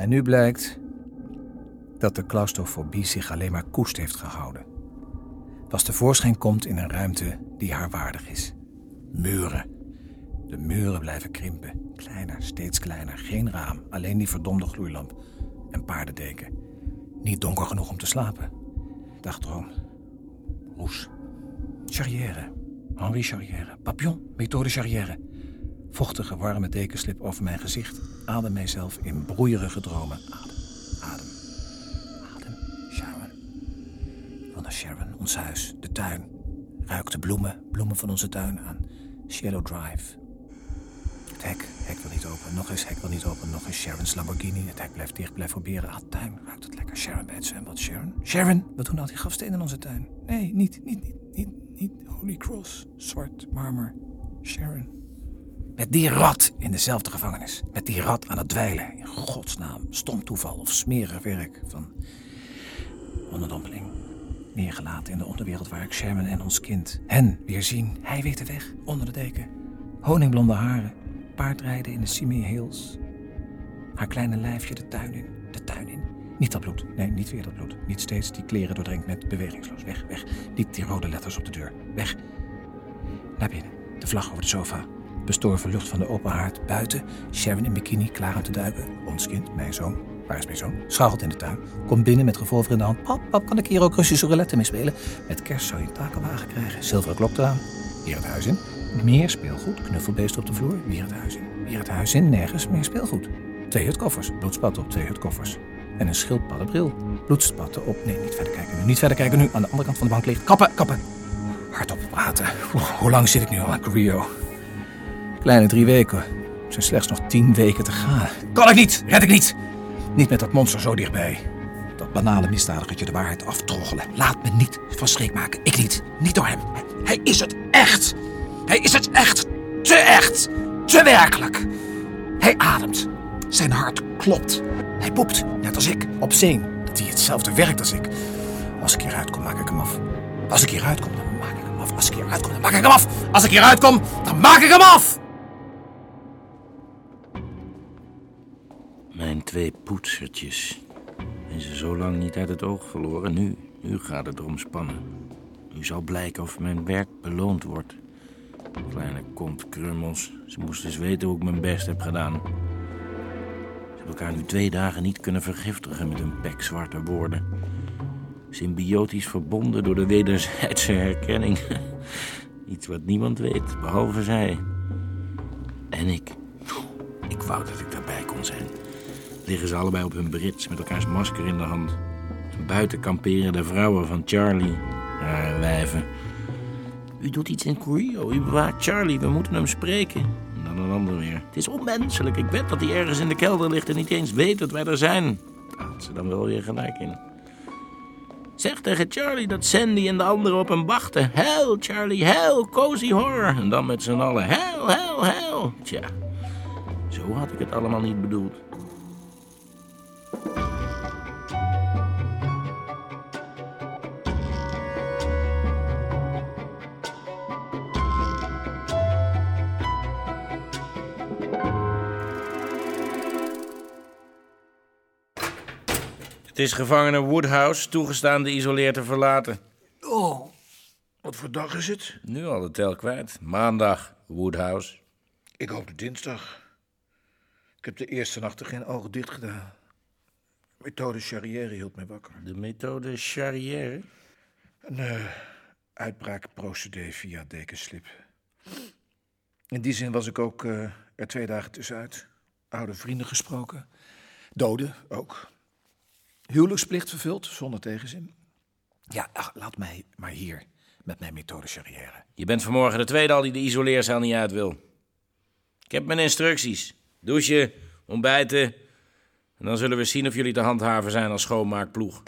En nu blijkt dat de claustrofobie zich alleen maar koest heeft gehouden. Pas tevoorschijn komt in een ruimte die haar waardig is. Muren. De muren blijven krimpen. Kleiner, steeds kleiner. Geen raam, alleen die verdomde gloeilamp. En paardendeken. Niet donker genoeg om te slapen. Dagdroom. Roes. Charrière. Henri Charrière. Papillon. Methode Charrière. Vochtige, warme dekenslip over mijn gezicht. Adem mijzelf in broeierige dromen. Adem, adem, adem. Sharon. Van de Sharon, ons huis, de tuin. Ruik de bloemen, bloemen van onze tuin aan. Shadow Drive. Het hek, hek wil niet open. Nog eens, hek wil niet open. Nog eens Sharon's Lamborghini. Het hek blijft dicht, blijft proberen. Ah, tuin, ruikt het lekker. Sharon bij het zwembad. Sharon, Sharon, wat doen al die grafstenen in onze tuin? Nee, niet, niet, niet, niet, niet. Holy Cross, zwart marmer. Sharon. Met die rat in dezelfde gevangenis. Met die rat aan het dweilen. In godsnaam, stom toeval of smerig werk van onderdompeling. Neergelaten in de onderwereld waar ik Sherman en ons kind hen weer zien. Hij weet de weg, onder de deken. Honingblonde haren, paardrijden in de Simee Hills. Haar kleine lijfje de tuin in, de tuin in. Niet dat bloed, nee, niet weer dat bloed. Niet steeds die kleren doordrenkt met bewegingsloos. Weg, weg. Niet die rode letters op de deur. Weg. Naar binnen, de vlag over de sofa. Bestorven lucht van de open haard. Buiten, Sharon in bikini, klaar om te duiken. Ons kind, mijn zoon. Waar is mijn zoon? Schachelt in de tuin. Komt binnen met revolver in de hand. Pap, pap, kan ik hier ook Russische roulette mee spelen? Met kerst zou je een takelwagen krijgen. Zilveren klok eraan. Weer het huis in. Meer speelgoed. Knuffelbeest op de vloer. Weer het huis in. Weer het huis in. Nergens meer speelgoed. Twee hutkoffers. Bloedspatten op twee hutkoffers. En een schildpaddenbril. Bloedspatten op... Nee, niet verder kijken nu. Niet verder kijken nu. Aan de andere kant van de bank ligt... Kappen, kappen. Hardop praten. Hoe lang zit ik nu al aan Rio? Kleine drie weken. Er zijn slechts nog tien weken te gaan. Kan ik niet! Red ik niet! Niet met dat monster zo dichtbij. Dat banale misdadigertje de waarheid aftroggelen. Laat me niet van schrik maken. Ik niet. Niet door hem. Hij, is het echt. Hij is het echt. Te echt. Te werkelijk. Hij ademt. Zijn hart klopt. Hij poept, net als ik, op. Dat hij hetzelfde werkt als ik. Als ik hieruit kom, maak ik hem af. Als ik hieruit kom, dan maak ik hem af. Als ik hieruit kom, dan maak ik hem af. Als ik hieruit kom, dan maak ik hem af. Twee poetsertjes. En ze zo lang niet uit het oog verloren. Nu, nu gaat het erom spannen. Nu zal blijken of mijn werk beloond wordt. Kleine kontkrummels. Ze moesten eens weten hoe ik mijn best heb gedaan. Ze hebben elkaar nu twee dagen niet kunnen vergiftigen met hun pekzwarte woorden. Symbiotisch verbonden door de wederzijdse herkenning. Iets wat niemand weet, behalve zij. En ik. Ik wou dat ik daarbij kon zijn. Liggen ze allebei op hun brits met elkaars masker in de hand. En buiten kamperen de vrouwen van Charlie. Rare wijven. U doet iets in Korea. U bewaakt Charlie. We moeten hem spreken. En dan een ander weer. Het is onmenselijk. Ik weet dat hij ergens in de kelder ligt en niet eens weet dat wij er zijn. Daar had ze dan wel weer gelijk in. Zeg tegen Charlie dat Sandy en de anderen op hem wachten. Hel, Charlie, hel, cozy horror. En dan met z'n allen. Hel, hel, hel. Tja, zo had ik het allemaal niet bedoeld. Het is gevangene Woodhouse toegestaan de isoleer te verlaten. Oh, wat voor dag is het? Nu al de tel kwijt. Maandag, Woodhouse. Ik hoop de dinsdag. Ik heb de eerste nacht er geen ogen dicht gedaan. Methode Charrière hield mij wakker. De methode Charrière? Een uh, uitbraakprocedé via dekenslip. In die zin was ik ook uh, er twee dagen tussenuit. Oude vrienden gesproken. Doden ook. Huwelijksplicht vervuld, zonder tegenzin. Ja, ach, laat mij maar hier met mijn methode Charrière. Je bent vanmorgen de tweede al die de isoleerzaal niet uit wil. Ik heb mijn instructies. Douchen, ontbijten. En dan zullen we zien of jullie te handhaven zijn als schoonmaakploeg.